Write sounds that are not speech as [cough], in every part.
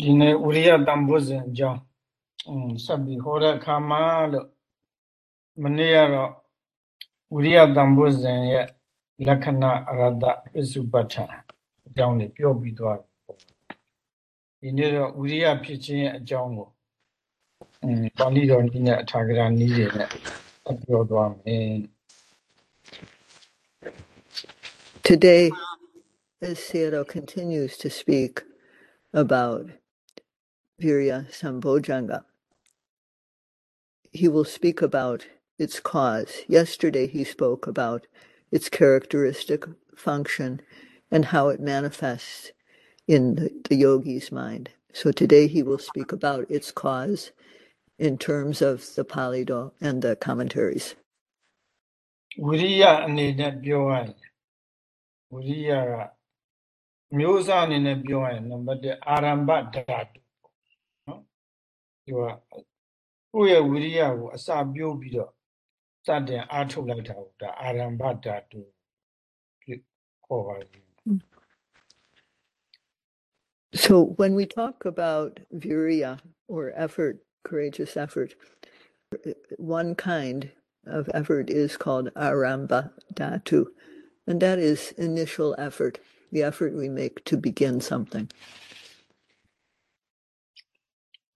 ဒီနေ့ဥရိယတန်ဖိုးစဉ်အကြောင်းအင်းဆက်ပြီးဟောတဲ့အခါမှာလို့မနေ့ကတော့ဝိရိယတံဘုဇဉ်ရဲ့လက္ခဏာအရတပစ္စုပ္ပတ္ထအကြောင်းကိုပြောပြီးသွားတယ်ဒီနေ့တော့ဝိရိယဖြစ်ခြင်းရဲ့အကြောင်းကိုအင်းပါဠိတော်နည်းနဲ့အထာဂရနည်းတွေနဲ့ပြောသွားမယ် Today, as Sayadaw continues to speak about Virya Sambojjhanga. He will speak about its cause. Yesterday he spoke about its characteristic function and how it manifests in the, the yogi's mind. So today he will speak about its cause in terms of the Pali Do and the commentaries. ဝိရိယအနေနဲ့ပြောရရင်ဝိရိယကမျိုးစားအနေနဲ့ပြောရရင်နံပါတ်1အာရမ္ဘဓာတ so when we talk about virya or effort, courageous effort, one kind of effort is called arambha dhatu, and that is initial effort, the effort we make to begin something.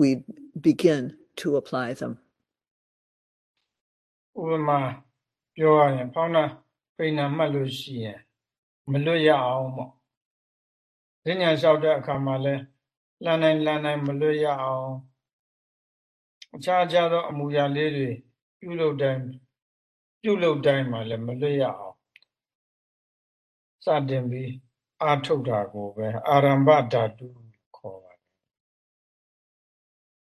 we begin to apply them. ဥပမာပြောရရင်ဖောင်းတာပိဏမှတ်လို့ရှိရင်မလွတ်ရအောင်ပေါ့။ဉာဏ်လျှောက်တဲ့အခါမှာလဲလှမ်းနိုင်လှမ်းနိုင်မလွတ်ရအောင်အခြားခြားသောအမူအရာလေးတွေပြုလုပ်တိုင်းပြုလုပ်တိုင်းမှာလည်းမလွတ်ရအောင်စတင်ပြီးအာထုတ်တာကိုပဲအာရမ္ဗဓာတုခေါ်ပါတယ်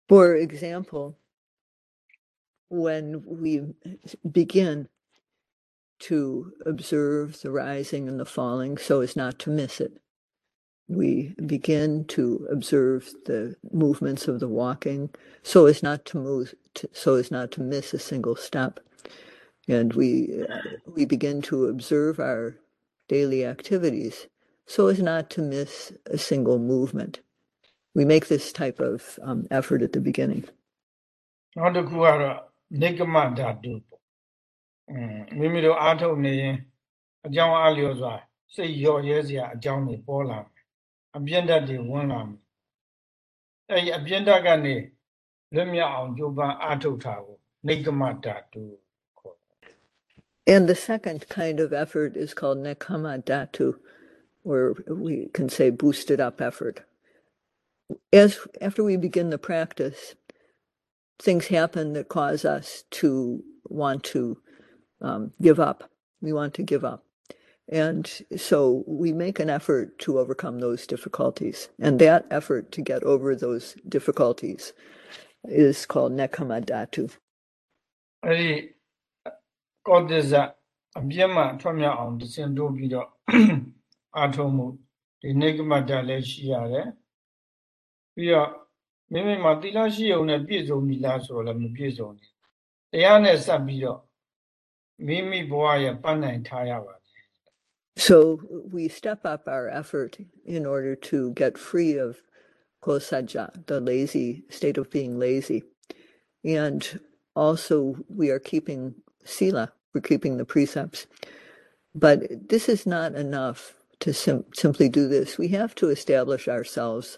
for example, when we begin to observe the rising and the falling so as not to miss it, we begin to observe the movements of the walking so as not to move to, so as not to miss a single step. And we uh, we begin to observe our daily activities so as not to miss a single movement we make this type of um, effort at the beginning. And the second kind of effort is called nikkama dhatu, where we can say boosted up effort as after we begin the practice, things happen that cause us to want to um, give up. We want to give up. And so we make an effort to overcome those difficulties. And that effort to get over those difficulties is called nikkama dhatu. အဲ့ဒီ so we step up our effort in order to get free of kosajja, the lazy state of being lazy. And also, we are keeping sila, we're keeping the precepts. But this is not enough to sim- simply do this. We have to establish ourselves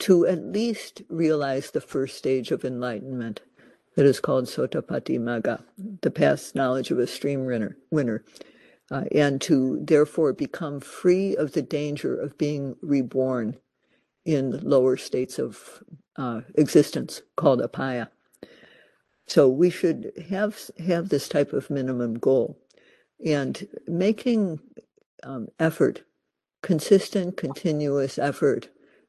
to at least realize the first stage of enlightenment, that is called Sotapatti Magga, the path knowledge of a stream winner, winner uh, and to therefore become free of the danger of being reborn in lower states of uh, existence called apaya. So we should have have this type of minimum goal, and making um, effort, consistent, continuous effort,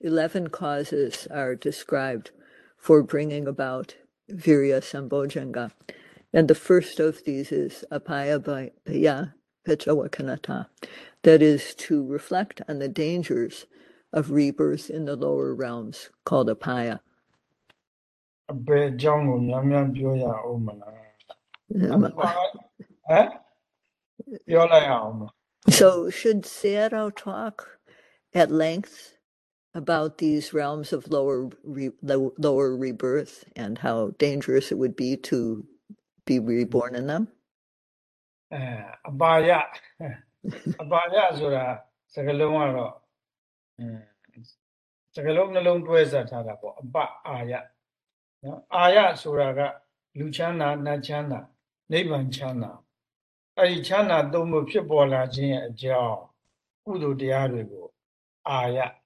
11 causes are described for bringing about virya sambojjhanga. And the first of these is apayabhaya paccavekkhanata, that is to reflect on the dangers of rebirth in the lower realms called apaya. [laughs] So should Sayadaw talk at length? about these realms of lower re- low- lower rebirth and how dangerous it would be to be reborn in them? အဲအပါယအပါယဆိုတာစကလုံးကတော့အင်းစကလုံးနှလုံးတွဲဆက်ထားတာပေါ့အပအာယနော်အာယဆိုတာကလူချမ်းသာနတ်ချမ်းသာနိဗ္ဗာန်ချမ်းသာအဲ့ဒီချမ်းသာသုံးဖို့ဖြစ်ပေါ်လာခြင်းရဲ့အကြောင်းကုသိုလ်တရားတွေကိုအာယ [laughs]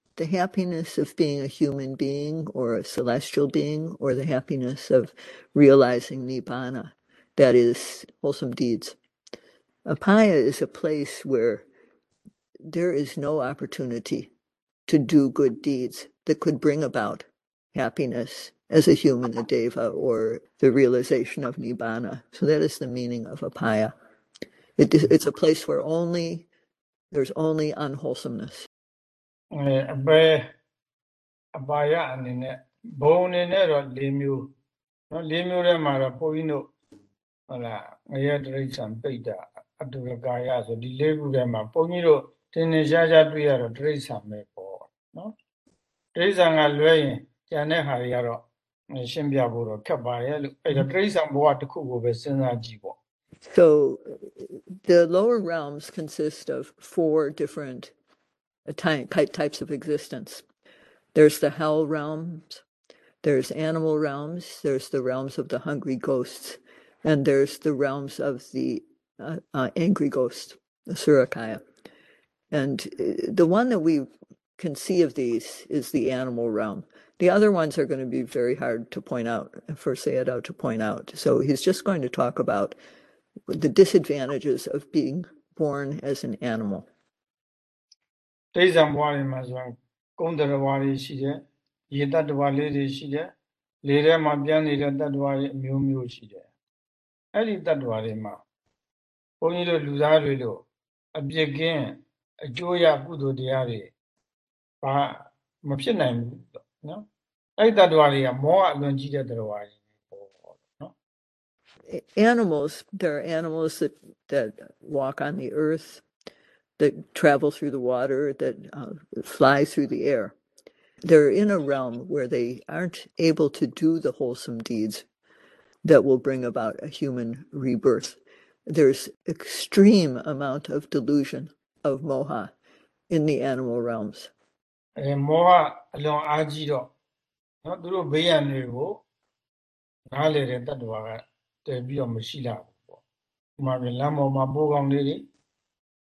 the happiness of being a human being or a celestial being or the happiness of realizing nibbana, that is, wholesome deeds. Apaya is a place where there is no opportunity to do good deeds that could bring about happiness as a human, a deva, or the realization of nibbana. So that is the meaning of apaya. It's a place where only there's only unwholesomeness. အဲအပေအပါယအနေနဲ့ဘုံအနေနဲ့တော့၄မျိုးနော်၄မျိုးထဲမှာတော့ဘုန်းကြီးတို့ဟုတ်လားငရဲတရိစ္ဆာန်ပိဋ္ဌအတုရကာယဆိုဒီ၄ခုထဲမှာဘုန်းကြီးတို့တင်းတင်းရှားရှားတွေ့ရတော့တရိစ္ဆာန်ပဲပေါ့နော်တရိစ္ဆာန်ကလွဲရင်ကျန်တဲ့ဟာတွေကတော့ရှင်းပြဖို့တော့ခက်ပါရဲ့လို့အဲ့တော့တရိစ္ဆာန်ဘဝတစ်ခုကိုပဲစဉ်းစားကြည့်ပေါ့ So the lower realms consist of four different uh, ty- ty- types of existence. There's the hell realms, there's animal realms, there's the realms of the hungry ghosts, and there's the realms of the uh, uh, angry ghost, the Surakaya. And uh, the one that we can see of these is the animal realm. The other ones are going to be very hard to point out, for Sayadaw to point out. So he's just going to talk about the disadvantages of being born as an animal. ဒိဋ္ဌံဘဝတွေမှာဆိုရင်ကုန်းတရဝါတွေရှိတယ်ရေတတ္တဝါလေးတွေရှိတယ်လေထဲမှာပြန်းနေတဲ့တတ္တဝါတွေအမျိုးမျိုးရှိတယ်အဲ့ဒီတတ္တဝါတွေမှာဘုန်းကြီးတို့လူသားတွေလို့အပြစ်ကင်းအကျိုးရကုသိုလ်တရားတွေဘာမဖြစ်နိုင်ဘူးနော်အဲ့ဒီတ attva တွေကမောဟအလွန်ကြီးတဲ့တ attva တွေပေါ့နော် A- Animals, there are animals that, that walk on the earth, that travel through the water, that uh, fly through the air. They're in a realm where they aren't able to do the wholesome deeds that will bring about a human rebirth. There's extreme amount of delusion of moha in the animal realms. အဲမောဟအလွန်အားကြီးတော့နော်သူတို့ဘေးရန်တွေကိုနားလေတဲ့တ attva ကတည်ပြီးတော့မရှိလာဘူးပေါ့ဥပမာပြလမ်းပေါ်မှာပိုးကောင်လေးတွေအဲ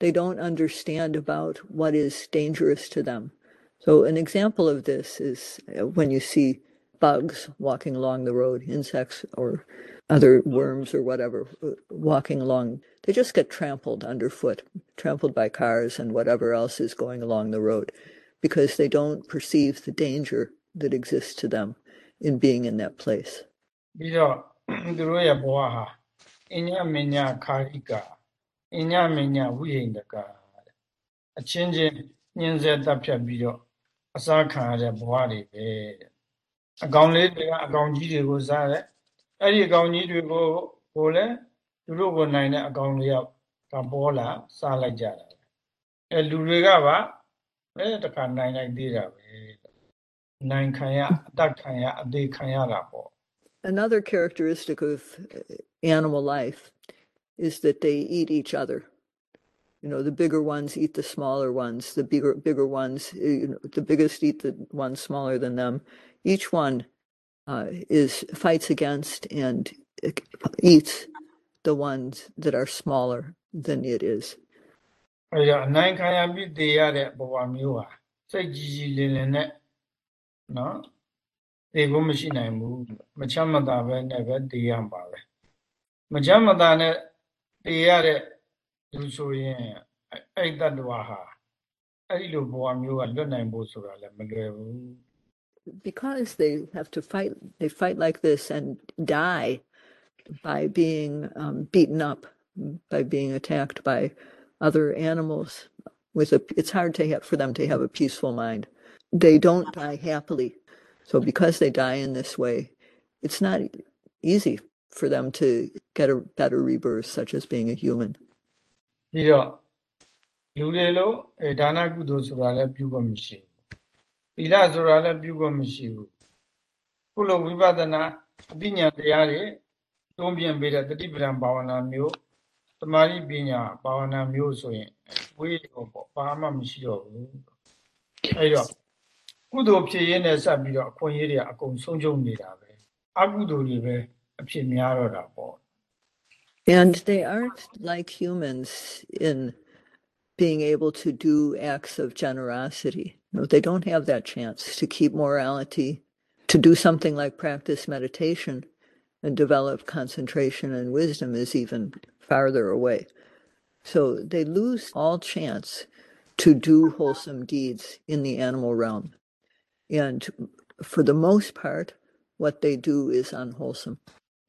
they don't understand about what is dangerous to them. So, an example of this is uh, when you see bugs walking along the road, insects or other worms or whatever uh, walking along, they just get trampled underfoot, trampled by cars and whatever else is going along the road because they don't perceive the danger that exists to them in being in that place. ပြီးတော့သူတို့ရဲ့ဘဝဟာအညမညာခာရိက [clears throat] အညမညာဝိဟိန္ဒကအချင်းချင်းညှင်းဆဲတပ်ဖြတ်ပြီးတော့အစားခံရတဲ့ဘဝတွေပဲတဲ့အကောင်လေးတွေကအကောင်ကြီးတွေကိုစားတယ်အဲ့ဒီအကောင်ကြီးတွေကိုကိုလည်းသူတို့ကိုနိုင်တဲ့အကောင်လေးယောက်ကပေါ်လာစားလိုက်ကြတာအဲလူတွေကပါအဲတခါနိုင်လိုက်သေးတာပဲနိုင်ခံရအတတ်ခံရအသေးခံရတာပေါ့ Another characteristic of uh, animal life is that they eat each other. You know, the bigger ones eat the smaller ones. The bigger bigger ones, uh, you know, the biggest eat the ones smaller than them. Each one uh, is fights against and uh, eats the ones that are smaller than it is. အဲဒါအနိုင်ခံရပြီးတည်ရတဲ့ဘဝမျိုးဟာစိတ်ကြီးကြီးလင်းလင်းနဲ့နော်တည်ဖို့မရှိနိုင်ဘူးမချမ်းမသာပဲနဲ့ပဲတည်ရမှာပဲမချမ်းမသာနဲ့ တည်ရတဲ့လူဆိုရင်အဲ့အဲ့တတ္တဝါဟာအဲ့ဒီလိုဘဝမျိုးကလွတ်နိုင်ဖို့ဆိုတာလည်းမလွယ်ဘူး because they have to fight they fight like this and die by being um, beaten up by being attacked by other animals with a it's hard to have for them to have a peaceful mind they don't die happily so because they die in this way it's not easy for them to get a better rebirth such as being a human ပြီးတော့လူတွေလို့အဲဒါနကုသိုလ်ဆိုတာလည်းပြုဖို့မရှိဘူးသီလဆိုတာလည်းပြုဖို့မရှိဘူးခုလိုဝိပဿနာအပညာတရားတွေတွန်းပြင်ပေးတဲ့တတိပဒံဘာဝနာမျိုးသမာဓိပညာဘာဝနာမျိုးဆိုရင်ဝေးတော့ပေါ့ဘာမှမရှိတော့ဘူးအဲ့တော့ကုသိုလ်ဖြစ်ရင်းနဲ့စပ်ပြီးတော့အခွင့်အရေးတွေအကုန်ဆုံးရှုံးနေတာပဲအကုသိုလ်တွေပဲ အဖြစ်များတော့တာပေါ့ And they aren't like humans in being able to do acts of generosity. No, they don't have that chance to keep morality, to do something like practice meditation and develop concentration and wisdom is even farther away. So they lose all chance to do wholesome deeds in the animal realm. And for the most part, what they do is unwholesome.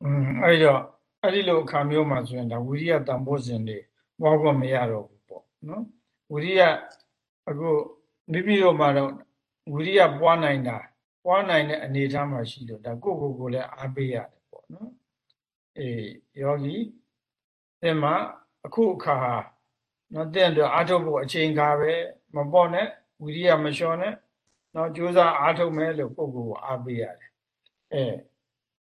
อืมအဲ့တော့အဲ့ဒီလိုအခါမျိုးမှာဆိုရင်ဒါဝိရိယတန်ဖိုးစဉ်တွေပွားဖို့မရတော့ဘူးပေါ့နော်ဝိရိယအခုမိမိတို့မှာတော့ဝိရိယပွားနိုင်တာပွားနိုင်တဲ့အနေအထားမှာရှိတော့ဒါကိုယ့်ကိုယ်ကိုယ်လည်းအားပေးရတယ်ပေါ့နော်အေးယောဂီသင်မှာအခုအခါဟာနော်တဲ့အတွက်အားထုတ်ဖို့အချိန်ခါပဲမပေါ့နဲ့ဝိရိယမလျှော့နဲ့နော်ကြိုးစားအားထုတ်မယ်လို့ကိုယ့်ကိုယ်ကိုအားပေးရတယ်အဲ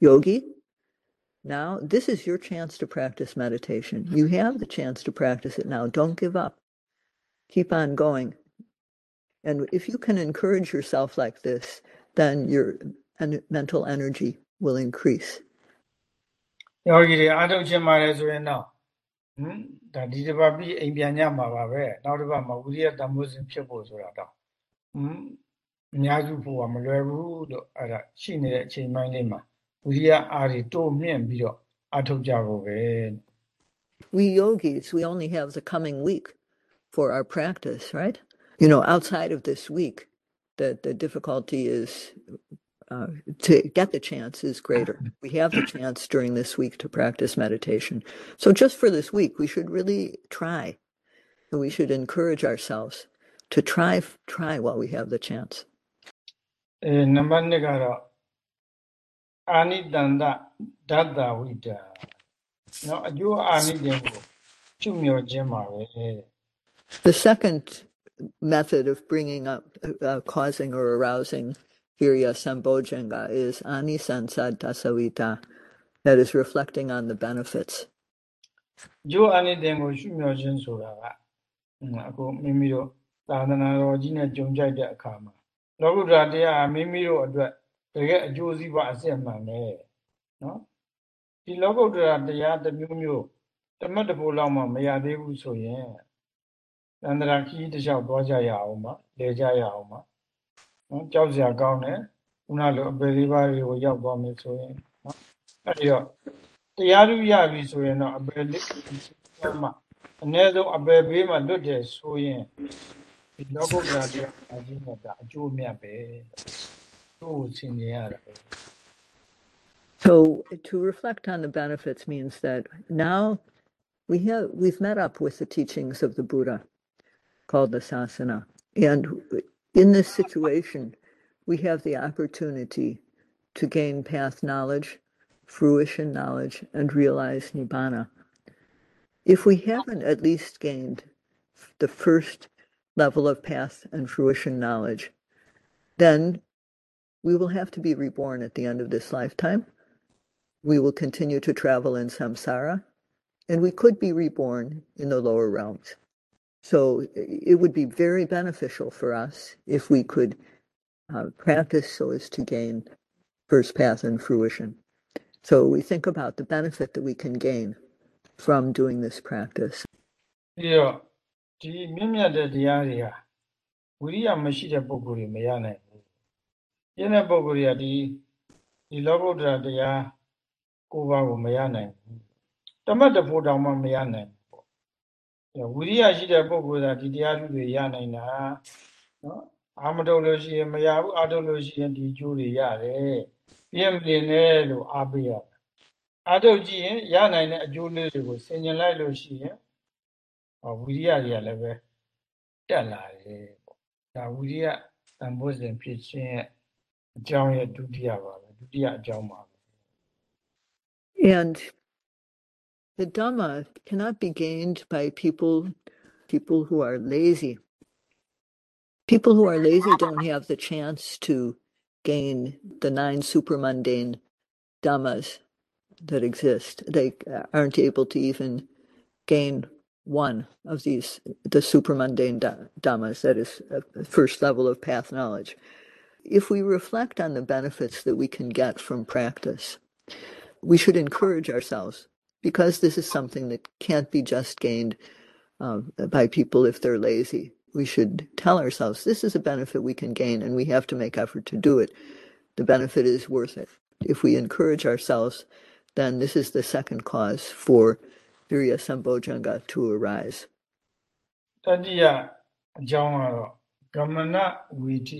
Yogi, now this is your chance to practice meditation. You have the chance to practice it now. Don't give up. Keep on going. And if you can encourage yourself like this, then your en- mental energy will increase. ယောဂီတွေအားထုတ်ခြင်းပါတယ်ဆိုရင်တော့ဟမ်ဒါဒီတစ်ပတ်ပြီးအိမ်ပြန်ကြမှာပါပဲနောက်တစ်ပတ်မှာဝိရိယတန်ဖိုးစဉ်ဖြစ်ဖို့ဆိုတာတော့ဟမ်အများစုဖို့ကမလွယ်ဘူးလို့အဲ့ဒါရှိနေတဲ့အချိန်ပိုင်းလေးမှာ ဝိရိယအားတွေတိုးမြင့်ပြီးတော့အားထုတ်ကြဖို့ပဲ We yogis, we only have the coming week for our practice, right? You know, outside of this week, the, the difficulty is uh, to get the chance is greater. We have the chance during this week to practice meditation. So just for this week, we should really try. And we should encourage ourselves to try try while we have the chance. အဲနံပါတ်2ကတော့ anidanda dhatta ဝိတ္တာနော်အကျိုးအာနိသင်ကိုချွတ်မြော်ခြင်းပါပဲ The second method of bringing up, uh, causing or arousing virya sambojjhanga is anisamsa dassavita, that is reflecting on the benefits. တကယ်အကျိုးစီးပွားအစစ်အမှန်ပဲနော်ဒီလောကုတ္တရာတရားတစ်မျိုးမျိုးတမတ်တဖို့လောက်မှမရသေးဘူးဆိုရင်သန္တရာခီးတစ်လျှောက်သွားကြရအောင်ပါလေကြရအောင်ပါနော်ကြောက်စရာကောင်းတယ်ခုနလိုအပေလေးပါးတွေကိုရောက်သွားမယ်ဆိုရင်နော်အဲ့ဒီတော့တရားလူရပြီဆိုရင်တော့အပေလေးမှအနည်းဆုံးအပေဘေးမှာလွတ်တယ်ဆိုရင်ဒီလောကုတ္တရာတရားအကြီးနဲ့ကအကျိုးမြတ်ပဲ So to reflect on the benefits means that now we have we've met up with the teachings of the Buddha called the Sasana. And in this situation, we have the opportunity to gain path knowledge, fruition knowledge, and realize Nibbana. If we haven't at least gained the first level of path and fruition knowledge, then we will have to be reborn at the end of this lifetime. We will continue to travel in samsara, and we could be reborn in the lower realms. So it would be very beneficial for us if we could uh, practice so as to gain first path and fruition. So we think about the benefit that we can gain from doing this practice. ပြီးတော့ဒီမြင့်မြတ်တဲ့တရားတွေဟာဝိရိယမရှိတဲ့ပုဂ္ဂိုလ်တွေမရနိုင် ဘူး။ရင်းတဲ့ပုဂ္ဂိုလ်တွေကဒီဒီလောကုတ္တရာတရားကိုယ်ပါကိုမရနိုင်ဘူး။တမတ်တဖို့တောင်မှမရနိုင်ဘူးပေါ့။အဲဝိရိယရှိတဲ့ပုဂ္ဂိုလ်ကဒီတရားလူတွေရနိုင်တာနော်။အာမထုတ်လို့ရှိရင်မရဘူးအာထုတ်လို့ရှိရင်ဒီကျိုးတွေရတယ်။ပြင်းပြင်းနဲ့လို့အားပေးရတယ်။အာထုတ်ကြည့်ရင်ရနိုင်တဲ့အကျိုးလေးတွေကိုဆင်ញင်လိုက်လို့ရှိရင်ဟောဝိရိယတွေကလည်းပဲတက်လာတယ်ပေါ့ဒါဝိရိယတန်ဖိုးစဉ်ဖြစ်ခြင်းရဲ့ အကြောင်းရဲ့ဒုတိယပါပဲဒုတိယအကြောင်းပါပဲ And the Dhamma cannot be gained by people people who are lazy. People who are lazy don't have the chance to gain the nine supermundane dhammas that exist. They aren't able to even gain one of these, the supermundane dha- dhammas, that is, uh, the first level of path knowledge. if we reflect on the benefits that we can get from practice, we should encourage ourselves because this is something that can't be just gained um, by people if they're lazy. We should tell ourselves this is a benefit we can gain and we have to make effort to do it. The benefit is worth it. If we encourage ourselves, then this is the second cause for Virya Sambojjhanga to arise. တတိယအကြောင်းကတော့ကမ္မနဝီတိ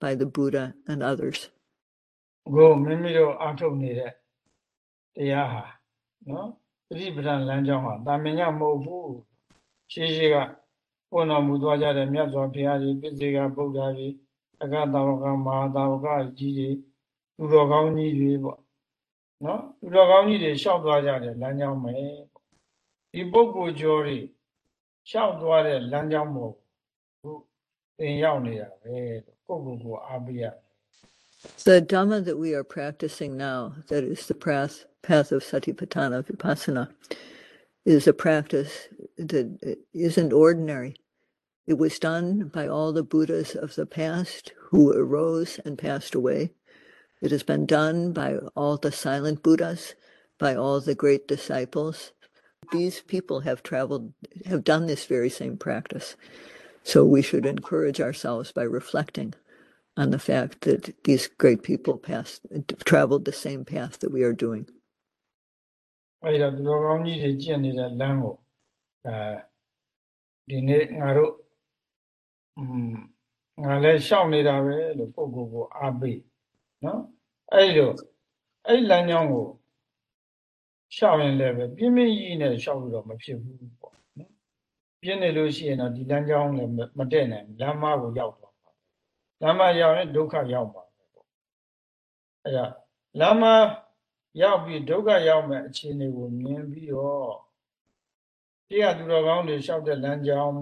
by the Buddha and others. ကိုမိမိတို့အားထုတ်နေတဲ့တရားဟာနော်သတိပဋ္ဌာန်လမ်းကြောင်းဟာတာမင်ညမဟုတ်ဘူးရှေးရှေးကပွင့်တော်မူသွားကြတဲ့မြတ်စွာဘုရားကြီးပြည့်စေကဗုဒ္ဓကြီးအကတာဝကမဟာတာဝကကြီးတွေသူတော်ကောင်းကြီးတွေပေါ့နော်သူတော်ကောင်းကြီးတွေရှောက်သွားကြတဲ့လမ်းကြောင်းပဲပေါ့ဒီပုဂ္ဂိုလ်ကျော်တွေရှောက်သွားတဲ့လမ်းကြောင်းမို့ခုသင်ရောက်နေတာပဲလို့ ကိုယ့်ကိုယ်ကိုအားပေးရတယ် The Dhamma that we are practicing now, that is the path, path of Satipatthana Vipassana, is a practice that isn't ordinary. It was done by all the Buddhas of the past who arose and passed away. It has been done by all the silent Buddhas, by all the great disciples. These people have traveled, have done this very same practice. So we should encourage ourselves by reflecting on the fact that these great people passed, traveled the same path that we are doing. အဲ့ဒါသူတော်ကောင်းကြီးတွေကျင့်နေတဲ့လမ်းကိုအဲဒီနေ့ငါတို့อืมငါလည်းရှောက်နေတာပဲလို့ပုဂ္ဂိုလ်ကိုအားပေးနော်အဲ့လိုအဲ့လမ်းကြောင်းကိုရှောက်ရင်လည်းပဲပြင်းပြင်းကြီးနဲ့ရှောက်လို့တော့မဖြစ်ဘူးပေါ့နော် ပြင်းနေလို့ရှိရင်တော့ဒီလမ်းကြောင်းလည်းမတည့်နိုင်ဘူးလမ်းမကိုရောက်သွားပါလမ်းမရောက်ရင်ဒုက္ခရောက်ပါပဲပေါ့အဲ့ဒါလမ်းမရောက်ပြီးဒုက္ခရောက်မဲ့အခြေအနေကိုမြင်ပြီးတော့တရားသူတော်ကောင်းတွေလျှောက်တဲ့လမ်းကြောင်း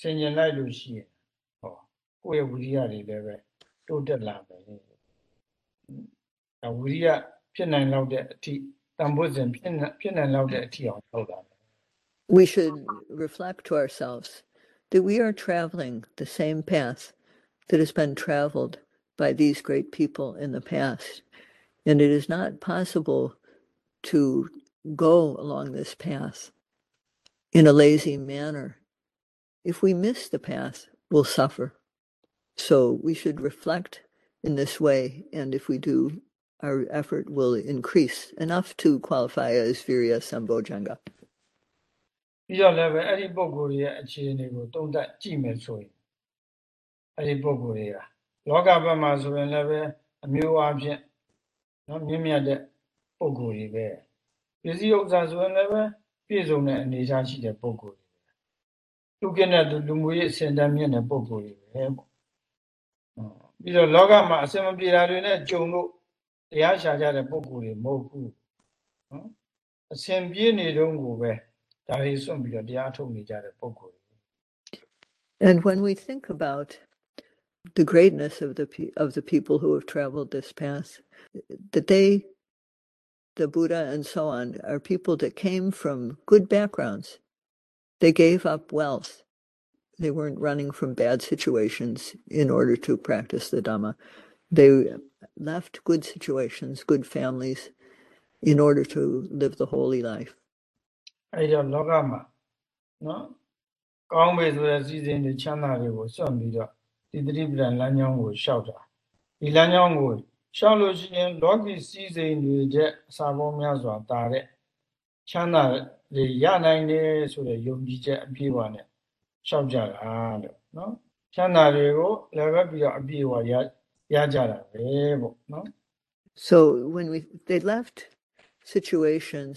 ဆင်ញင်လိုက်လို့ရှိရင်ဟောကိုယ့်ရဲ့ဝိရိယတွေလည်းပဲတိုးတက်လာတယ်။ဝိရိယဖြစ်နိုင်လောက်တဲ့အထိတန်ဖိုးစဉ်ဖြစ်ဖြစ်နိုင်လောက်တဲ့အထိအောင်လုပ်တာ။ We should reflect to ourselves that we are traveling the same path that has been traveled by these great people in the past. And it is not possible to go along this path in a lazy manner. If we miss the path, we'll suffer. So we should reflect in this way, and if we do, our effort will increase enough to qualify as Virya Sambojjhanga. ပြီးတော့လည်းပဲအဲ့ဒီပုံကိုယ်ရဲ့အခြေအနေကိုတုံ့တက်ကြည့်မယ်ဆိုရင်အဲ့ဒီပုံကိုယ်တွေကလောကဘက်မှာဆိုရင်လည်းပဲအမျိုးအချင်းနော်မြင့်မြတ်တဲ့ပုံကိုယ်တွေပဲပစ္စည်းဥစ္စာဆိုရင်လည်းပဲပြည့်စုံတဲ့အနေအထားရှိတဲ့ပုံကိုယ်တွေပဲသူကနဲ့သူလူမှုရေးအစဉ်တန်းမြင့်တဲ့ပုံကိုယ်တွေပဲပေါ့ပြီးတော့လောကမှာအစင်မပြေတာတွေနဲ့ကြုံလို့တရားရှာကြတဲ့ပုံကိုယ်တွေမဟုတ်ဘူးနော်အစင်ပြေနေတုန်းကိုပဲ ဒါတွေစွန့်ပြီးတော့တရားထုတ်နေကြတဲ့ပုံကိုယ်တွေ And when we think about the greatness of the of the people who have traveled this path, that they, the Buddha and so on, are people that came from good backgrounds. They gave up wealth. They weren't running from bad situations in order to practice the Dhamma. They left good situations, good families, in order to live the holy life. အဲ့တော့လောကမှာနော်ကောင်းပြီဆိုတဲ့စီစဉ်တွေချမ်းသာတွေကိုစွန့်ပြီးတော့ဒီသတိပ္ပံလမ်းကြောင်းကိုရှောက်တာဒီလမ်းကြောင်းကိုရှောက်လို့ရှိရင်လောကီစီစဉ်တွေတဲ့အစာပေါင်းများစွာတာတဲ့ချမ်းသာတွေရနိုင်တယ်ဆိုတဲ့ယုံကြည်ချက်အပြည့်အဝနဲ့ရှောက်ကြတာလို့နော်ချမ်းသာတွေကိုလည်းပဲပြီးတော့အပြည့်အဝရရကြတာပဲပေါ့နော် So when we they left situations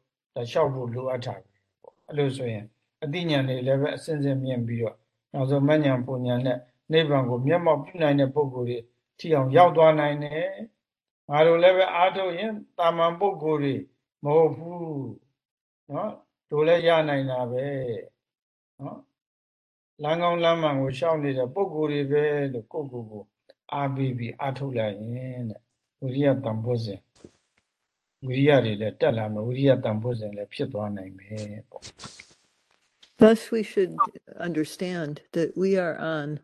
ဒါလျှောက်ဖို့လိုအပ်တာပဲပေါ့အဲ့လိုဆိုရင်အသိဉာဏ်တွေလည်းပဲအစဉ်စဉ်မြင့်ပြီးတော့နောက်ဆုံးမဉဏ်ပုံဉဏ်နဲ့နိဗ္ဗာန်ကိုမျက်မှောက်ပြုနိုင်တဲ့ပုဂ္ဂိုလ်တွေထီအောင်ရောက်သွားနိုင်တယ်ငါတို့လည်းပဲအားထုတ်ရင်တာမန်ပုဂ္ဂိုလ်တွေမဟုတ်ဘူးနော်တို့လည်းရနိုင်တာပဲနော်လမ်းကောင်းလမ်းမှန်ကိုရှောက်နေတဲ့ပုဂ္ဂိုလ်တွေပဲလို့ကိုယ့်ကိုယ်ကိုအားပေးပြီးအားထုတ်လိုက်ရင်တဲ့ဝိရိယတန်ဖိုးစဉ် ဝိရိယတွေလည်းတက်လာမယ်ဝိရိယတန်ဖိုးစဉ်လည်းဖြစ်သွားနိုင်မယ်ပေါ့ Thus, we should understand that we are on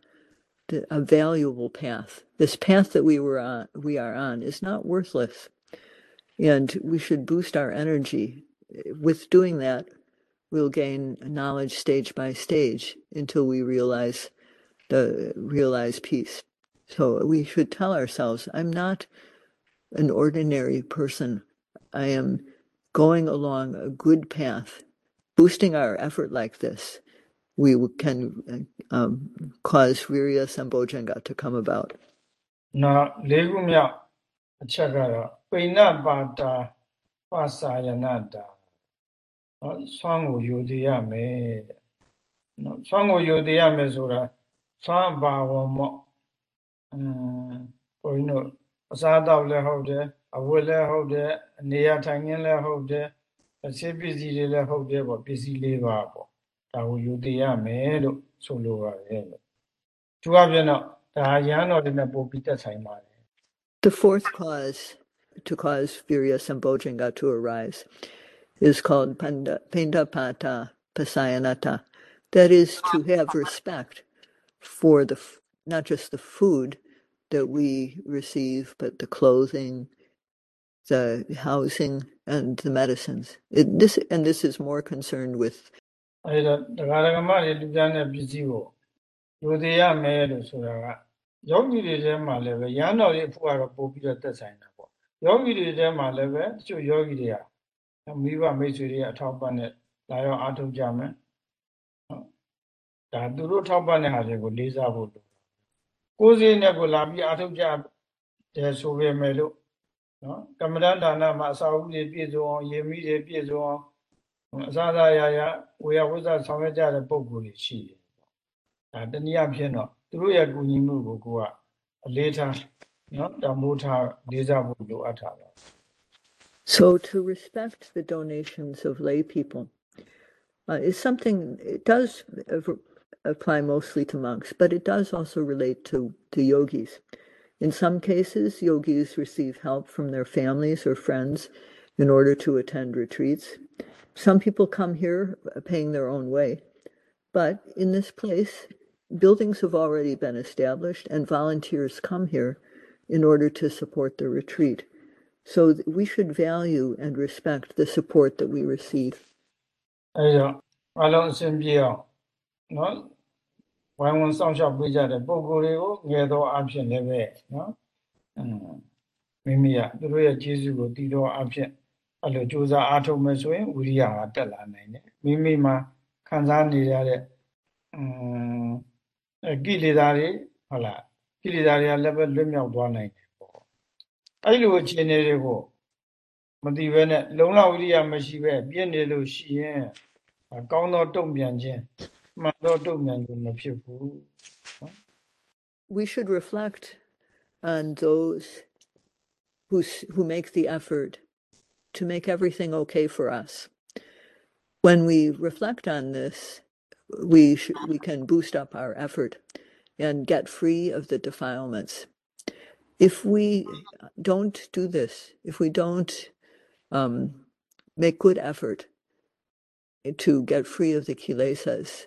the, a valuable path. This path that we were on, we are on, is not worthless, and we should boost our energy. With doing that, we'll gain knowledge stage by stage until we realize the realize peace. So we should tell ourselves, I'm not an ordinary person. I am going along a good path, boosting our effort like this, we can um, cause Virya Sambojjhanga to come about. နောက်၄ခုမြောက်အချက်ကတော့ပိဏပါတာပစာယနာတာနော်ဆွမ်းကိုယူတည်ရမယ်တဲ့နော်ဆွမ်းကိုယူတည်ရမယ်ဆိုတာဆွမ်းဘာဝမော့အင်းဘုန်းကြီးတို့အစားအသောက်လည်းဟုတ်တယ် the fourth cause to cause virya sambojjhanga to arise is called panda pata pasayanata. That is to have respect for the not just the food that we receive but the clothing the housing, and the medicines. It, this and this is more concerned with အဲဒီတော့တရားဓမ္မတွေလူပြန်တဲ့ပစ္စည်းကိုယူသေးရမယ်လို့ဆိုတာကယောဂီတွေထဲမှာလည်းပဲရဟန်းတော်တွေအဖို့ကတော့ပို့ပြီးတော့သက်ဆိုင်တာပေါ့ယောဂီတွေထဲမှာလည်းပဲတချို့ယောဂီတွေကမိဘမိတ်ဆွေတွေအထောက်ပံ့နဲ့လာရောက်အားထုတ်ကြမယ်ဟုတ်ဒါသူတို့ထောက်ပံ့တဲ့ဟာတွေကိုလေးစားဖို့လိုကိုယ်စီနဲ့ကိုလာပြီးအားထုတ်ကြတယ်ဆိုပေမဲ့လို့ နော်ကမ္မဋ္ဌာန်းဒါနမှာအစာအုပ်တွေပြည့်စုံအောင်ယေမိတွေပြည့်စုံအောင်အစားအစာရရဝေယဝိဇ္ဇဆောင်ရွက်ကြတဲ့ပုံကိုယ်တွေရှိတယ်ဒါတနည်းအားဖြင့်တော့သူတို့ရဲ့ကူညီမှုကိုကိုကအလေးထားနော်တမိုးထားလေးစားဖို့လိုအပ်တာပါ So to respect the donations of lay people uh, is something it does apply mostly to monks, but it does also relate to, to yogis. In some cases, yogis receive help from their families or friends in order to attend retreats. Some people come here paying their own way, but in this place, buildings have already been established and volunteers come here in order to support the retreat. So we should value and respect the support that we receive. အဲဒါအလုံးအစင်ပြေအောင်နော် ဝိုင်းဝန်းဆောင်ရှောက်ပေးကြတဲ့ပုံကိုယ်တွေကိုငယ်သောအဖြစ်လည်းပဲနော်အင်းမိမိကသူတို့ရဲ့ကျေးဇူးကိုတည်တော်အဖြစ်အဲ့လိုကြိုးစားအားထုတ်မယ်ဆိုရင်ဝိရိယကတက်လာနိုင်တယ်မိမိမှာခံစားနေရတဲ့အင်းကိလေသာတွေဟုတ်လားကိလေသာတွေကလည်းပဲလွတ်မြောက်သွားနိုင်တယ်ပေါ့အဲ့လိုအခြေအနေတွေကိုမသိဘဲနဲ့လုံလဝိရိယမရှိပဲပြည့်နေလို့ရှိရင်ကောင်းသောတုံ့ပြန်ခြင်း မှန်သောတုံ့ပြန်ခြင်းမဖြစ်ဘူး We should reflect on those who who make the effort to make everything okay for us. When we reflect on this, we sh- we can boost up our effort and get free of the defilements. If we don't do this, if we don't um, make good effort to get free of the kilesas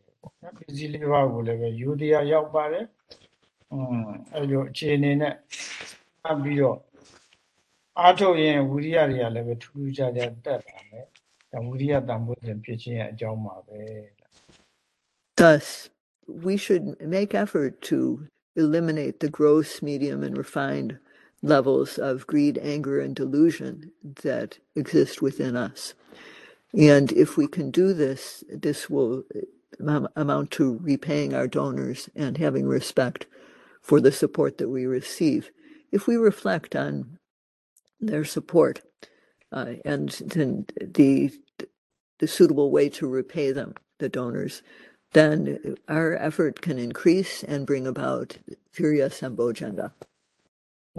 ပေါ့နော်ပစ္စည်းလေးပါးကိုလည်းပဲယူတရားရောက်ပါတယ်อืมအဲ့လိုအခြေအနေနဲ့အပြီးတော့အားထုတ်ရင်ဝိရိယတွေကလည်းပဲထူးထူးခြားခြားတက်လာမယ်ဒါဝိရိယတန်ဖိုးစဉ်ဖြစ်ခြင်းရဲ့အကြောင်းပါပဲ Thus, we should make effort to eliminate the gross, medium, and refined levels of greed, anger, and delusion that exist within us. And if we can do this, this will amount to repaying our donors and having respect for the support that we receive. If we reflect on their support uh, and, and the, the suitable way to repay them, the donors, then our effort can increase and bring about Virya Sambojjhanga.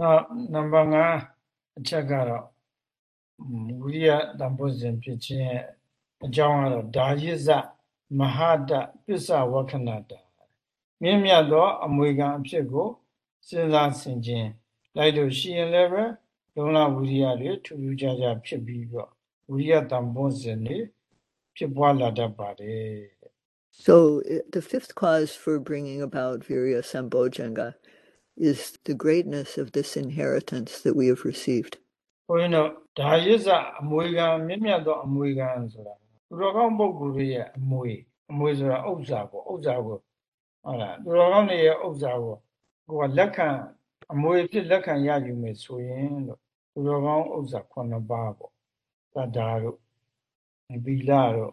နောက်နံပါတ်5အချက်ကတော့ဝိရတံပိုးစဉ်ဖြစ်ခြင်းအကြောင်းကတော့ဒါရစ်ဇ so the fifth cause for bringing about virya sambojjhanga is the greatness of this inheritance that we have received. ဘုန်းကြီးတို့ဒါရစ္စာအမွေခံမြင့်မြတ်သောအမွေခံဆိုတာ သူတော်ကောင်းပုဂ္ဂိုလ်တွေရဲ့အမွေအမွေဆိုတာဥစ္စာပေါ့ဥစ္စာကိုဟုတ်လားသူတော်ကောင်းတွေရဲ့ဥစ္စာကိုကိုယ်ကလက်ခံအမွေဖြစ်လက်ခံရယူမယ်ဆိုရင်လို့သူတော်ကောင်းဥစ္စာ9ပါးပေါ့သတ္တာတို့ဗီလာတို့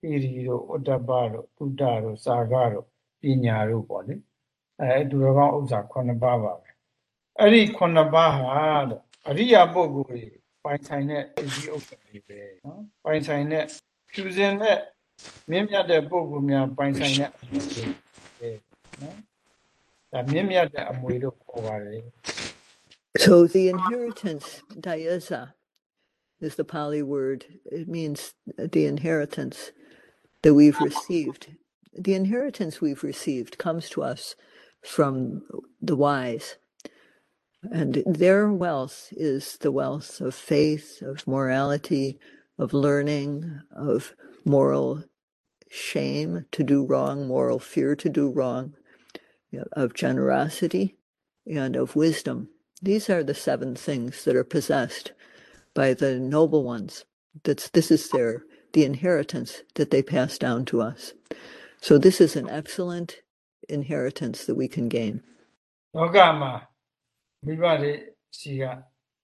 ဣရိတို့ဥတ္တပတို့တုဒ္ဒတို့စာဂတို့ပညာတို့ပေါ့လေအဲသူတော်ကောင်းဥစ္စာ9ပါးပါပဲအဲ့ဒီ9ပါးဟာတဲ့အရိယာပုဂ္ဂိုလ်တွေပိုင်ဆိုင်တဲ့ဒီဥစ္စာတွေပဲနော်ပိုင်ဆိုင်တဲ့ ဖြူစင်တဲ့မြင့်မြတ်တဲ့ပုဂ္ဂိုလ်များပိုင်ဆိုင်တဲ့အမွေတွေပဲနော်ဒါမြင့်မြတ်တဲ့အမွေလို့ခေါ်ပါတယ် So, the inheritance, dayasa, is the Pali word. It means the inheritance that we've received. The inheritance we've received comes to us from the wise. And their wealth is the wealth of faith, of morality, of learning, of moral shame to do wrong, moral fear to do wrong, you know, of generosity, and of wisdom. These are the seven things that are possessed by the noble ones. That's this is their the inheritance that they pass down to us. So this is an excellent inheritance that we can gain. လောကမှာမိဘတွေစီက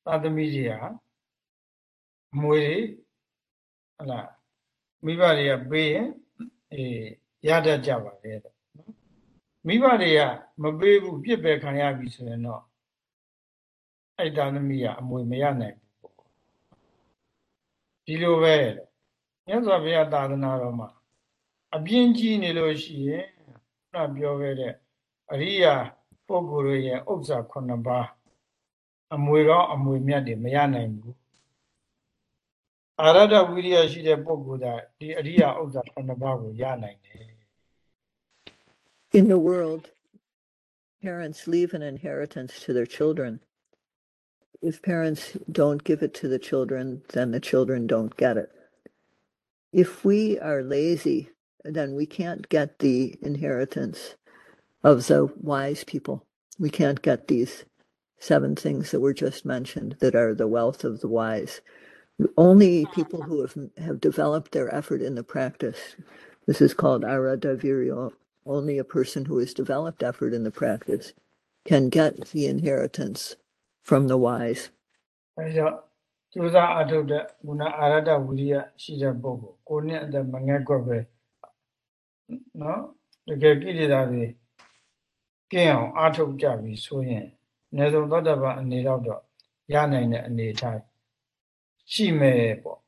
သာသမီတွေဟာအမွေတွေ ဟလာမိဘတွေကပေးရင်အေးရတတ်ကြပါလေတဲ့နော်မိဘတွေကမပေးဘူးပြစ်ပယ်ခံရပြီဆိုရင်တော့အဲ့သာသမီကအမွေမရနိုင်ဘူးပေါ့ဒီလိုပဲမြတ်စွာဘုရားသာသနာတော်မှာအပြင်းကြီးနေလို့ရှိရင်ခုနပြောခဲ့တဲ့အရိယာပုဂ္ဂိုလ်တွေရဲ့ဥစ္စာ9ပါးအမွေကောင်းအမွေမြတ်တွေမရနိုင်ဘူး အာရဒဝိရိယရှိတဲ့ပုဂ္ဂိုလ်ကဒီအရိယာဥစ္စာ9ပါးကိုရနိုင်တယ် In the world, parents leave an inheritance to their children. If parents don't give it to the children, then the children don't get it. If we are lazy, then we can't get the inheritance of the wise people. We can't get these seven things that were just mentioned that are the wealth of the wise. Only people who have, have developed their effort in the practice. This is called aradavirya. Only a person who has developed effort in the practice can get the inheritance from the wise. အဲကြောင့်ကျိုးစားအထုတ်တဲ့ခုနအာရဒဝိရိယရှိတဲ့ပုဂ္ဂိုလ်ကိုယ်နဲ့အသက်မငဲ့ကွက်ပဲနော်တကယ်ကိလေသာတွေကင်းအောင်အထုတ်ကြပြီဆိုရင်အနည်းဆုံးသောတပန်အနေတော့တော့ရနိုင်တဲ့အနေအထား ရှိမဲ့ပေါ့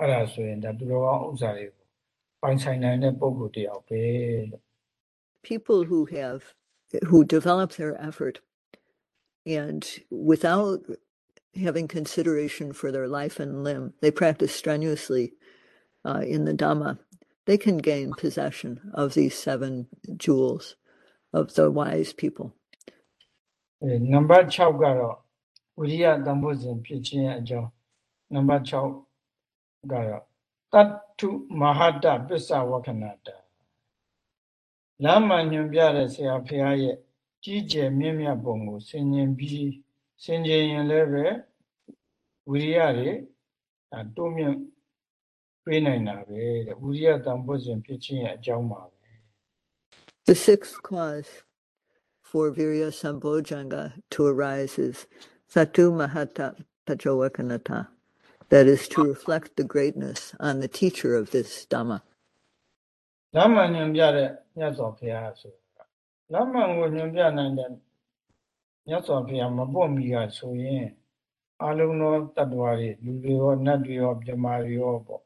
အဲ့ဒါဆိုရင်ဒါသူတော်ကောင်းဥစ္စာတွေကိုပိုင်ဆိုင်နိုင်တဲ့ပုဂ္ဂိုလ်တယောက်ပဲလို့ People who have who develop their effort and without having consideration for their life and limb, they practice strenuously uh, in the Dhamma, they can gain possession of these seven jewels of the wise people. အဲနံပါတ်6ကတော့ဝိရိယတန်ဖိုးစဉ်ဖြစ်ခြင်းအကြောင်း number 6ကတော့တတ္ထုမဟာတပစ္စဝကနာတလမ်းမှညွန်ပြတဲ့ဆရာဖရာရဲ့ကြီးကျယ်မြင့်မြတ်ပုံကိုဆင်ခြင်ပြီးဆင်ခြင်ရင်လည်းပဲဝိရိယတွေတိုးမြင့်ပေးနိုင်တာပဲတဲ့ဝိရိယတန်ဖိုးစဉ်ဖြစ်ခြင်းရဲ့အကြောင်းပါပဲ The sixth cause for virya sambojjhanga to arise is satu mahata paccavekkhanata that is to reflect the greatness on the teacher of this Dhamma. လမ်းမှန်ညွန်ပြတဲ့မြတ်စွာဘုရားဆိုတာလမ်းမှန်ကိုညွန်ပြနိုင်တဲ့မြတ်စွာဘုရားမပွတ်မီကဆိုရင်အလုံးသောတ attva တွေလူတွေရောနတ်တွေရောပြမာတွေရောပေါ့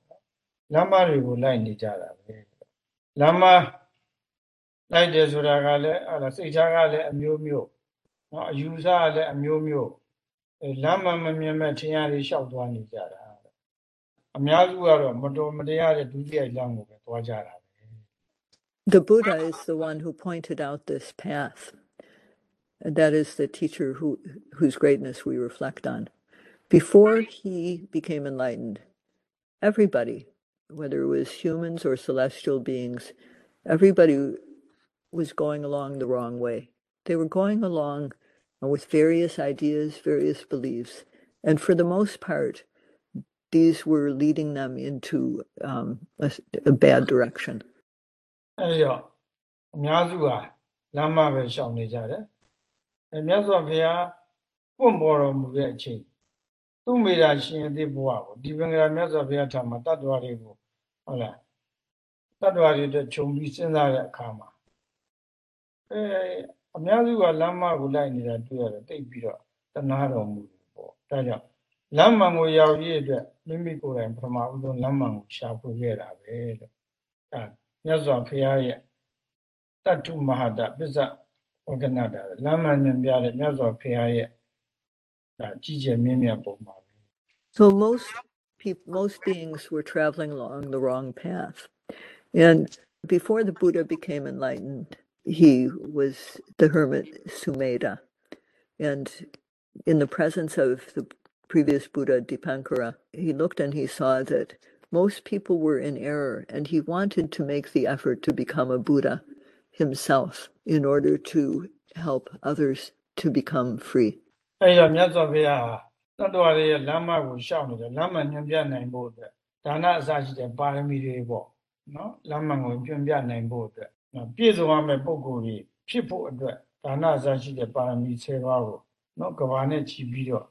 လမ်းမတွေကိုလိုက်နေကြတာပဲလမ်းမ လိုက်တယ်ဆိုတာကလည်းအဲ့ဒါစိတ်ထားကလည်းအမျိုးမျိုးနော်အယူဆကလည်းအမျိုးမျိုးအဲ လမ်းမမမြင်မဲ့ထင်ရလေးလျှောက်သွားနေကြတာအများစုကတော့မတော်မတရားတဲ့ဒုတိယလမ်းကိုပဲသွားကြတာပဲ The Buddha is the one who pointed out this path. And that is the teacher who, whose greatness we reflect on. Before he became enlightened, everybody, whether it was humans or celestial beings, everybody was going along the wrong way. They were going along with various ideas, various beliefs, and for the most part, these were leading them into um, a, a bad direction. အဲဒီတော့အများစုဟာလမ်းမပဲရှောင်နေကြတယ်အဲမြတ်စွာဘုရားပွင့်ပေါ်တော်မူတဲ့အချိန်သူ့မိတာရှင်အသေးဘဝကိုဒီပင်ကရာမြတ်စွာဘုရားထံမှာတတ္တဝါတွေကိုဟုတ်လားတတ္တဝါတွေအတွက်ခြုံပြီးစဉ်းစားတဲ့အခါမှာအဲ အများစုကလမ်းမကိုလိုက်နေတာတွေ့ရတယ်တိတ်ပြီးတော့တနာတော်မူတယ်ပေါ့ဒါကြောင့်လမ်းမှန်ကိုရောက်ရည်အတွက်မိမိကိုယ်တိုင်ပထမဦးဆုံးလမ်းမှန်ကိုရှာဖွေခဲ့တာပဲလို့အဲမြတ်စွာဘုရားရဲ့တတ္ထုမဟာတပစ္စဝကနတာလမ်းမှန်ဉာဏ်ပြတဲ့မြတ်စွာဘုရားရဲ့ဒါကြီးကျယ်မြင့်မြတ်ပုံပါပဲ So most people, most beings were traveling along the wrong path. And before the Buddha became enlightened, he was the hermit Sumedha. And in the presence of the previous Buddha, Dipankara, he looked and he saw that most people were in error, and he wanted to make the effort to become a Buddha himself in order to help others to become free. အဲဒီတော့မြတ်စွာဘုရားဟာတတ္တဝါတွေရဲ့လမ်းမကိုရှောက်နေတယ်လမ်းမှန်ညွှန်ပြနိုင်ဖို့အတွက်ဒါနအစရှိတဲ့ပါရမီတွေပေါ့နော်လမ်းမှန်ကိုညွှန်ပြနိုင်ဖို့အတွက်နော် ပြည့်စုံရမယ့်ပုံကိုယ်ကြီးဖြစ်ဖို့အတွက်ဒါနအစရှိတဲ့ပါရမီ10ပါးကိုနော်ကဘာနဲ့ချီပြီးတော့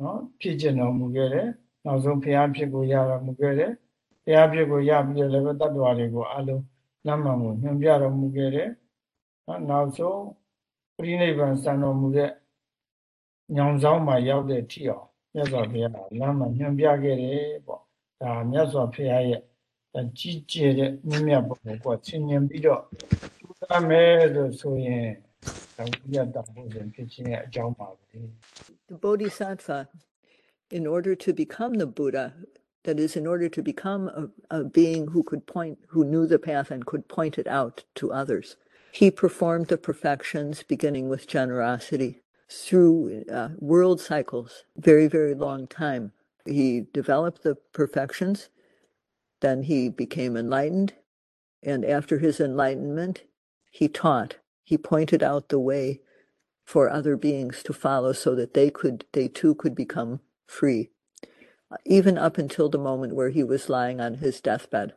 နော်ဖြစ်ကျင်တော်မူခဲ့တယ်နောက်ဆုံးဘုရားဖြစ်ကိုရတော်မူခဲ့တယ်ဘုရားဖြစ်ကိုရပြီးတော့လည်းပဲတတ္တဝါတွေကိုအလုံးလမ်းမှန်ကိုညွှန်ပြတော်မူခဲ့တယ်နော်နောက်ဆုံးပြိဋိဘံစံတော်မူတဲ့ညောင်ဆောင်မှာရောက်တဲ့ထိအောင်မြတ်စွာဘုရားလမ်းမှာညွှန်ပြခဲ့တယ်ပေါ့ဒါမြတ်စွာဘုရားရဲ့ ဒါကြီးကျယ်တဲ့မြင့်မြတ်ပုံကိုကိုယ်ဆင်ញင်ပြီးတော့ကျူးသားမယ်လို့ဆိုရင်ဒါဝိရတဘုရင်ဖြစ်ခြင်းရဲ့အကြောင်းပါပဲ The Bodhisattva, in order to become the Buddha, that is, in order to become a, a being who could point, who knew the path and could point it out to others, he performed the perfections beginning with generosity through uh, world cycles, very, very long time. He developed the perfections, then he became enlightened. And after his enlightenment, he taught. He pointed out the way for other beings to follow so that they could, they too could become free, even up until the moment where he was lying on his deathbed.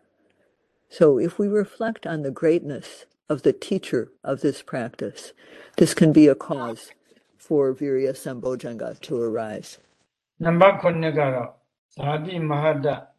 So if we reflect on the greatness of the teacher of this practice, this can be a cause for Virya Sambojjhanga to arise.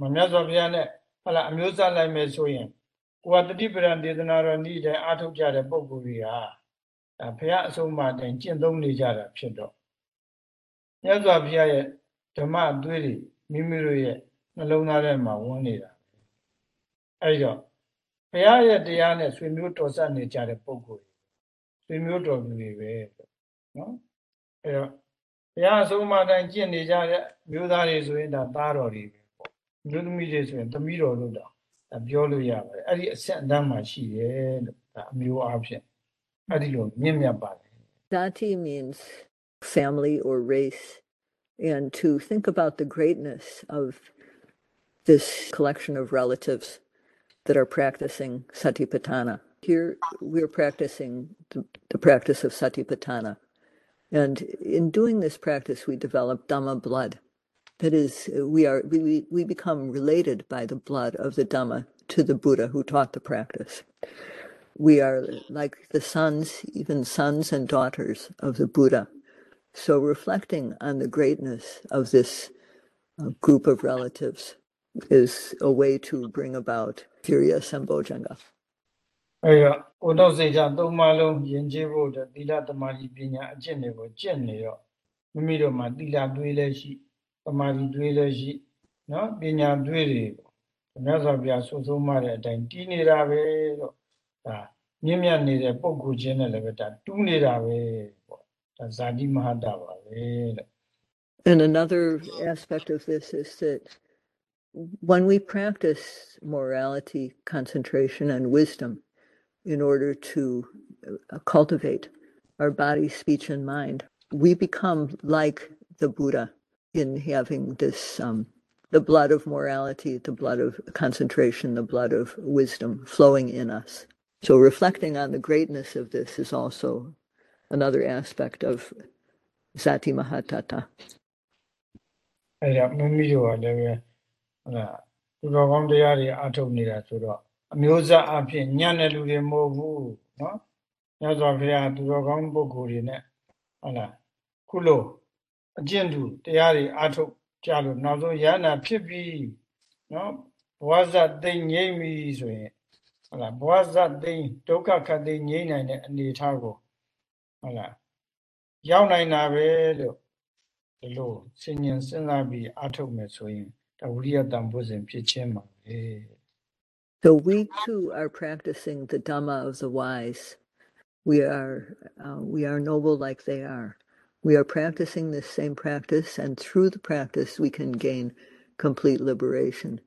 မမြတ်စွာဘုရားနဲ့ဟလာအမျိုးစားလိုက်မယ်ဆိုရင်ကိုယ်ကတတိပဒံဒေသနာတော်ဤတဲ့အာထုတ်ကြတဲ့ပုံကိုယ်ကြီးဟာအဲဘုရားအဆုံးအမတိုင်ကျင့်သုံးနေကြတာဖြစ်တော့မြတ်စွာဘုရားရဲ့ဓမ္မအသွေးတွေမိမိတို့ရဲ့နှလုံးသားထဲမှာဝင်နေတာအဲ့တော့ဘုရားရဲ့တရားနဲ့ဆွေမျိုးတော်ဆက်နေကြတဲ့ပုံကိုယ်ကြီးဆွေမျိုးတော်သူတွေပဲနော်အဲ့တော့ဘုရားအဆုံးအမတိုင်ကျင့်နေကြတဲ့မျိုးသားတွေဆိုရင်ဒါသားတော်တွေပဲပေါ့ မျိုးသမီးတွေဆိုရင်သမီးတော်တို့တော့ဒါပြောလို့ရပါတယ်အဲ့ဒီအဆက်အတန်းမှာရှိတယ်လို့ဒါအမျိုးအားဖြင့်အဲ့ဒီလိုမြင့်မြတ်ပါတယ် Sati means family or race. And to think about the greatness of this collection of relatives that are practicing satipatthana. Here we're practicing the, the practice of satipatthana. And in doing this practice, we develop Dhamma blood. That is, we are we, we become related by the blood of the Dhamma to the Buddha who taught the practice. We are like the sons, even sons and daughters of the Buddha. So reflecting on the greatness of this uh, group of relatives is a way to bring about Virya Sambojjhanga. အဲ့တော့ဩတောစေချသုံးပါးလုံးယဉ်ကျေးဖို့အတွက်သီလတမာတိပညာအကျင့်တွေကိုကျင့်နေတော့မိမိတို့မှာသီလတွေးလည်းရှိ သမာဓိတွေးလည်းရှိနော်ပညာတွေးတွေမြတ်စွာဘုရားဆုဆုံးမတဲ့အတိုင်းတည်နေတာပဲလို့ဒါမြင့်မြတ်နေတဲ့ပုံကိုချင်းနဲ့လည်းပဲဒါတူးနေတာပဲပေါ့ဒါဇာတိမဟာတပါပဲလို့ And another aspect of this is that when we practice morality, concentration, and wisdom in order to uh, cultivate our body, speech, and mind, we become like the Buddha in having this um, the blood of morality, the blood of concentration, the blood of wisdom flowing in us. So, reflecting on the greatness of this is also another aspect of Sati Mahatata. အဲ့ဒါမိမိတို့ကလည်းပဲဟုတ်လားသူတော်ကောင်းတရားတွေအထုတ်နေတာဆိုတော့အမျိုးသားအဖြစ်ညံ့တဲ့လူတွေမဟုတ်ဘူးနော်မြတ်စွာဘုရားသူတော်ကောင်းပုဂ္ဂိုလ်တွေနဲ့ဟုတ်လားခုလို အကျင့်သူတရားတွေအထုတ်ကြလို့နောက်ဆုံးရဟနာဖြစ်ပြီးနော်ဘဝဇတ်သိမ့်ငြိမ့်ပြီဆိုရင်ဟုတ်လားဘဝဇတ်သိမ့်ဒုက္ခခတ်သိမ့်ငြိမ့်နိုင်တဲ့အနေအထားကိုဟုတ်လားရောက်နိုင်တာပဲလို့ ဒီလိုဆင်ញင်စဉ်းစားပြီးအထုတ်မယ်ဆိုရင်ဒါဝိရိယတန်ဖိုးစဉ်ဖြစ်ချင်းပါပဲ So, we too are practicing the Dhamma of the wise. We are, uh, we are noble like they are. We are practicing this same practice, and through the practice, we can gain complete liberation.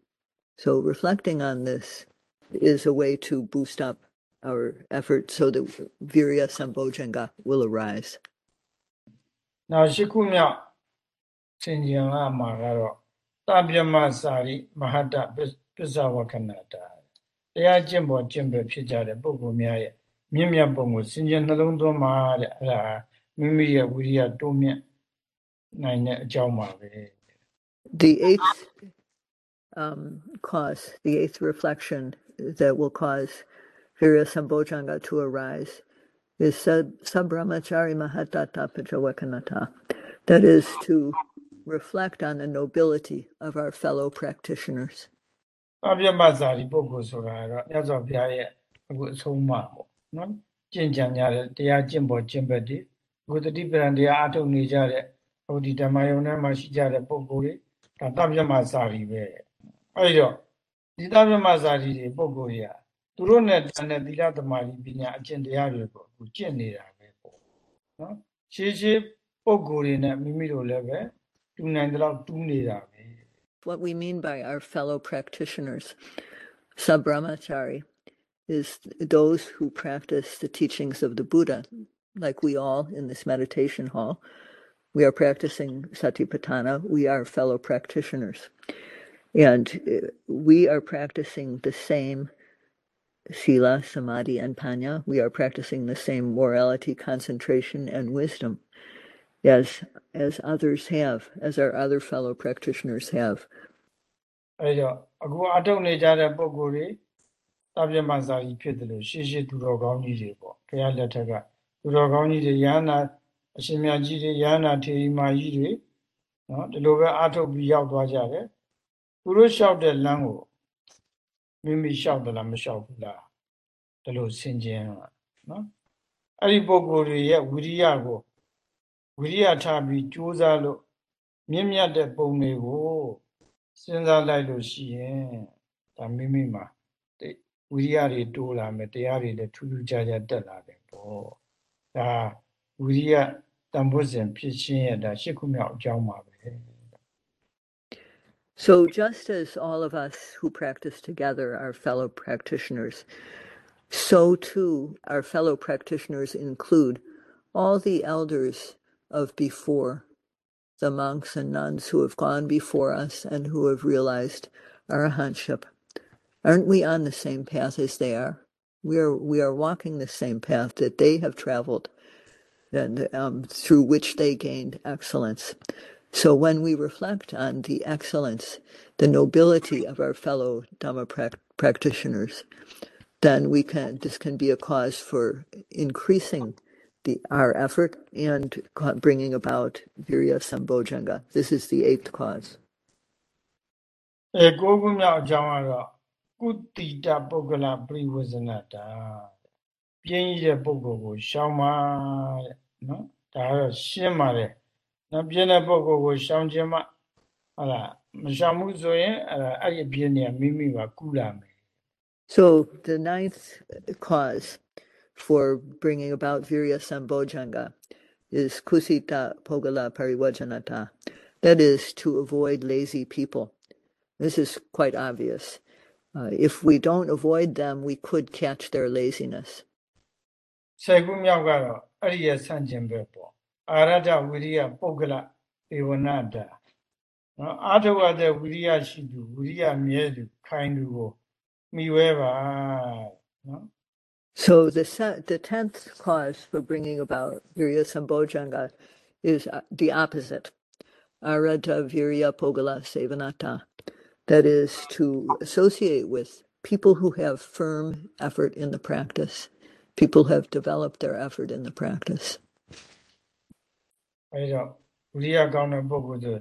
So, reflecting on this is a way to boost up our effort so that Virya Sambojjhanga will arise. နောက်ရှိခုမြောက်သင်္ကြန်လာမှာကတော့တပြမစာရိမဟာတပစ္စဝကနာတာတရားကျင့်ပေါ်ကျင့်ပဲဖြစ်ကြတဲ့ပုဂ္ဂိုလ်များရဲ့မြင့်မြတ်ပုံကိုစင်ကြယ်နှလုံးသွင်းမှာတဲ့အဲ့ဒါ the eighth um, cause, the eighth reflection that will cause virya sambojjhanga to arise is sab- sabrahmachari mahatata paccavekkhanata. That is to reflect on the nobility of our fellow practitioners. ။အပြည့်မတ်စာဒီပုဂ္ဂိုလ်ဆိုတာကတော့မြတ်စွာဘုရားရဲ့အခုအဆုံးအမပေါ့နော်။ကျင့်ကြံကြတဲ့တရားကျင့်ပေါ်ကျင့်ပတ်တွေ အခုတတိပံတရားအထုတ်နေကြတဲ့ဟိုဒီဓမ္မယုံထဲမှာရှိကြတဲ့ပုဂ္ဂိုလ်တွေဒါတပြမစာရိပဲအဲဒီတော့ဒီတပြမစာရိတွေပုဂ္ဂိုလ်တွေကသူတို့နဲ့တန်တဲ့သီလသမာဓိပညာအကျင့်တရားတွေကိုအခုကျင့်နေတာပဲပေါ့နော်ရှေးရှေးပုဂ္ဂိုလ်တွေနဲ့မိမိတို့လည်းပဲတူနိုင်တဲ့လောက်တူးနေတာပဲ What we mean by our fellow practitioners, Sabramachari, is those who practice the teachings of the Buddha, like we all in this meditation hall. We are practicing Satipatthana, we are fellow practitioners. And uh, we are practicing the same Sila, Samadhi, and Panya. We are practicing the same morality, concentration, and wisdom as as others have, as our other fellow practitioners have. အဲကြောင့်အခုအထုတ်နေကြတဲ့ပုံကိုယ်တွေတပြမစာကြီးဖြစ်တယ်လို့ရှေ့ရှေ့သူတော်ကောင်းကြီးတွေပေါ့ဘုရားလက်ထက်က သူတော်ကောင်းကြီးတွေရဟနာအရှင်မြတ်ကြီးတွေရဟနာထေရီမာကြီးတွေနော်ဒီလိုပဲအထုတ်ပြီးရောက်သွားကြတယ်သူတို့လျှောက်တဲ့လမ်းကိုမိမိလျှောက်တယ်လားမလျှောက်ဘူးလားဒီလိုဆင်ခြင်ပါနော်အဲ့ဒီပုံကိုယ်တွေရဲ့ဝိရိယကိုဝိရိယထားပြီးကြိုးစားလို့မြင့်မြတ်တဲ့ပုံတွေကိုစဉ်းစားလိုက်လို့ရှိရင်ဒါမိမိမှာတိတ်ဝိရိယတွေတိုးလာမယ်တရားတွေလည်းထူးထူးခြားခြားတက်လာတယ်ပေါ့ ဒါဝိရိယတန်ဖိုးစဉ်ဖြစ်ခြင်းရဲ့ဒါရှစ်ခုမြောက်အကြောင်းပါပဲ So, just as all of us who practice together are fellow practitioners, so too our fellow practitioners include all the elders of before, the monks and nuns who have gone before us and who have realized arahantship. Aren't we on the same path as they are? we are we are walking the same path that they have traveled and um, through which they gained excellence. So when we reflect on the excellence the nobility of our fellow dhamma pra- practitioners then we can this can be a cause for increasing the our effort and bringing about virya sambojjhanga this is the eighth cause. Eh, ကုသီတပုဂ္ဂလပရိဝဇနတာပြင်းရတဲ့ပုဂ္ဂိုလ်ကိုရှောင်ပါတဲ့နော်ဒါကတော့ရှင်းပါတယ်နော်ပြင်းတဲ့ပုဂ္ဂိုလ်ကိုရှောင်ခြင်းမှဟုတ်လားမရှောင်မှုဆိုရင်အဲ့ဒီပြင်းနေမိမိပါကုလာမယ် uh, So the ninth cause for bringing about virya sambojjhanga is kusita pogala parivajanata. That is to avoid lazy people. This is quite obvious. Uh, if we don't avoid them, we could catch their laziness. So the the tenth cause for bringing about virya sambojjhanga is uh, the opposite, arata virya pogala sevanata. That is to associate with people who have firm effort in the practice. People have developed their effort in the practice. အဲဒါဝိရိယကောင်းတဲ့ပုဂ္ဂိုလ်ဆို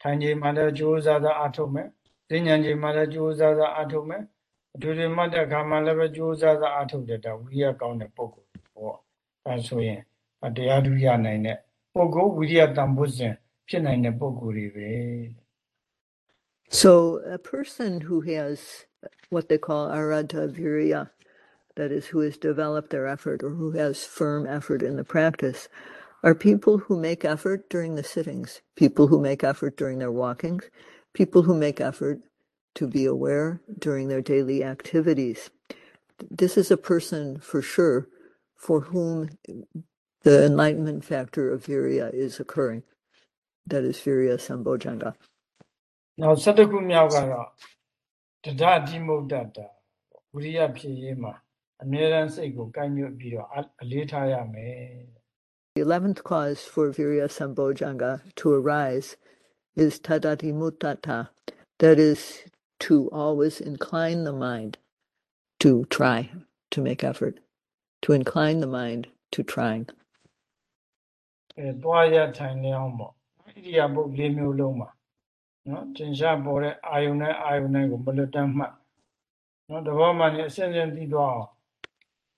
ထိုင်ချိန်မှလည်းကြိုးစားစားအားထုတ်မယ်။ဈဉ္ဉံချိန်မှလည်းကြိုးစားစားအားထုတ်မယ်။အထူးထူးမှတ်တဲ့အခါမှလည်းပဲကြိုးစားစားအားထုတ်တဲ့ဒါဝိရိယကောင်းတဲ့ပုဂ္ဂိုလ်ပေါ့။အဲဆိုရင်အတရားဓုရနိုင်တဲ့ပုဂ္ဂိုလ်ဝိရိယတန်ဖို့စဉ်ဖြစ်နိုင်တဲ့ပုဂ္ဂိုလ်တွေပဲ so a person who has uh, what they call arata virya, that is, who has developed their effort or who has firm effort in the practice, are people who make effort during the sittings, people who make effort during their walkings, people who make effort to be aware during their daily activities. This is a person for sure for whom the enlightenment factor of virya is occurring. That is virya sambojjhanga. ။ the 11th cause for virya sambojjhanga to arise is tadati mutata that is to always incline the mind to try to make effort to incline the mind to trying. နော်သင်္ရှားပေါ်တဲ့အာယုန်နဲ့အာယုန်နဲ့ကိုမလွတ်တမ်းမှတ်နော်တဘောမှနေအစဉ်စဉ်ပြီးတော့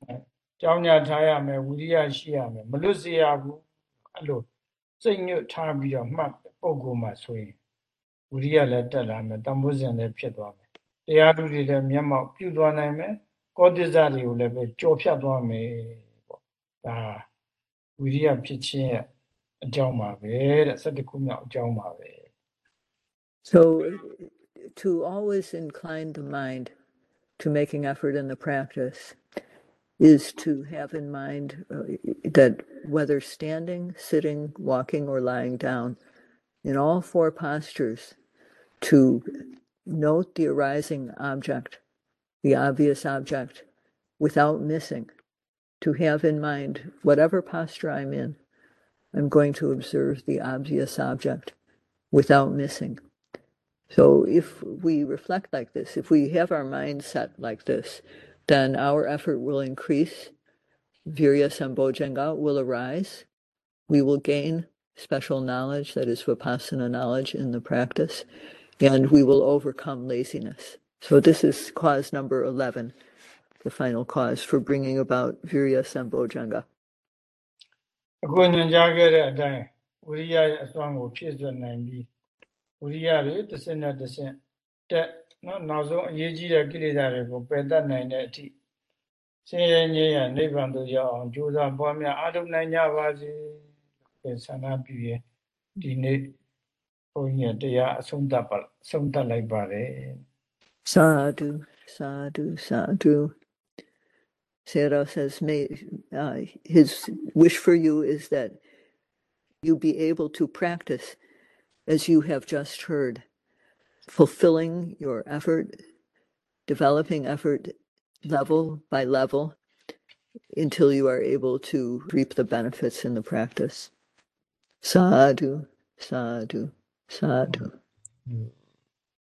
အဲကြောင်းညာထားရမယ်ဝိရိယရှိရမယ်မလွတ်စေရဘူးအဲ့လိုစိတ်ညွတ်ထားပြီးတော့မှတ်ပုံကောမှာဆိုရင်ဝိရိယလည်းတက်လာမယ်တန်ဖိုးစဉ်လည်းဖြစ်သွားမယ်တရားသူတွေလည်းမျက်မှောက်ပြုသွားနိုင်မယ်ကောတိဇတွေကိုလည်းပဲကြော်ဖြတ်သွားမယ်ပေါ့ဒါဝိရိယဖြစ်ခြင်းရဲ့အကြောင်းပါပဲတဲ့၁၁ခုမြောက်အကြောင်းပါပဲ So, to always incline the mind to making effort in the practice is to have in mind uh, that whether standing, sitting, walking, or lying down, in all four postures, to note the arising object, the obvious object, without missing, to have in mind whatever posture I'm in, I'm going to observe the obvious object without missing. So if we reflect like this, if we have our mind set like this, then our effort will increase. Virya Sambojjhanga will arise. We will gain special knowledge, that is Vipassana knowledge in the practice, and we will overcome laziness. So this is cause number 11, the final cause for bringing about Virya Sambojjhanga. ဝိရိယတွေတစ်ဆင့်နဲ့တစ်ဆင့်တက်နော်နောက်ဆုံးအရေးကြီးတဲ့ကိလေသာတွေကိုပယ်တတ်နိုင်တဲ့အထိဆင်းရဲငြိမ်းရနိဗ္ဗာန်သို့ရောက်အောင်ကြိုးစားပွားများအားထုတ်နိုင်ကြပါစေလို့ဆန္ဒပြုရဒီနေ့ဘုန်းကြီးတရားအဆုံးသတ်ပါအဆုံးသတ်လိုက်ပါတယ်စာဓုစာဓုစာဓု Sayadaw says, may, uh, his wish for you is that you be able to practice as you have just heard, fulfilling your effort, developing effort level by level until you are able to reap the benefits in the practice. Sadhu, sadhu, sadhu. Mm.